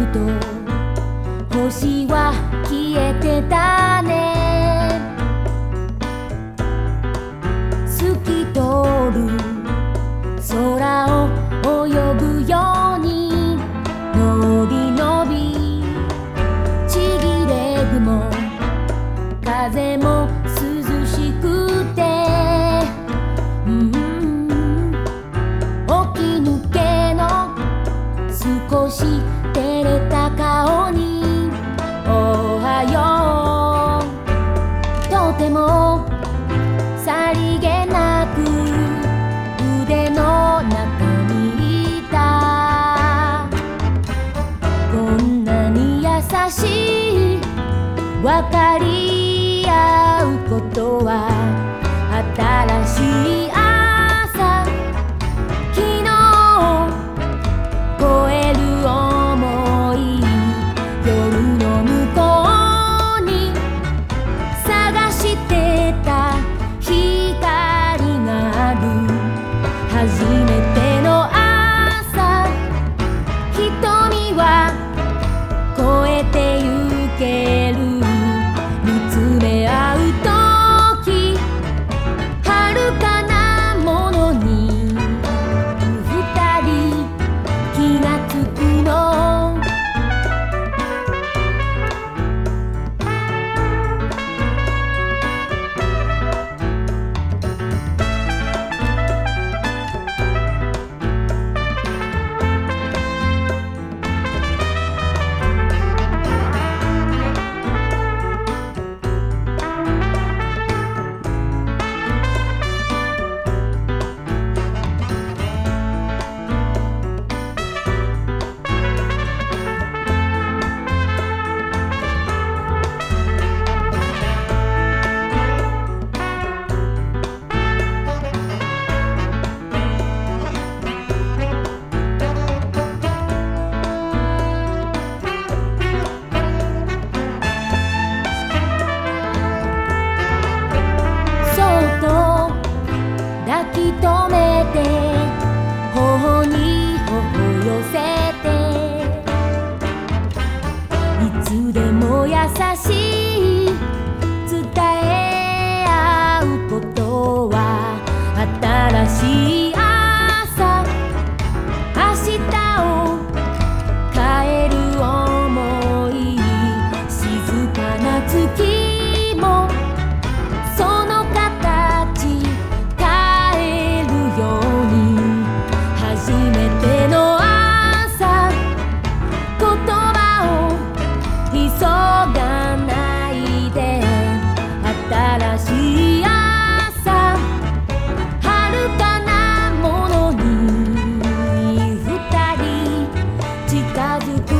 ると星は消えてたね。透き通る空をてもさりげなく腕の中にいた。こんなに優しい分かり合うこと。cidade do